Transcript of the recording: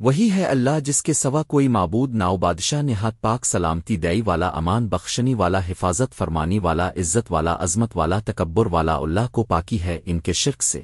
وہی ہے اللہ جس کے سوا کوئی معبود ناؤ بادشاہ نہات پاک سلامتی دئی والا امان بخشنی والا حفاظت فرمانی والا عزت والا عظمت والا تکبر والا اللہ کو پاکی ہے ان کے شرک سے۔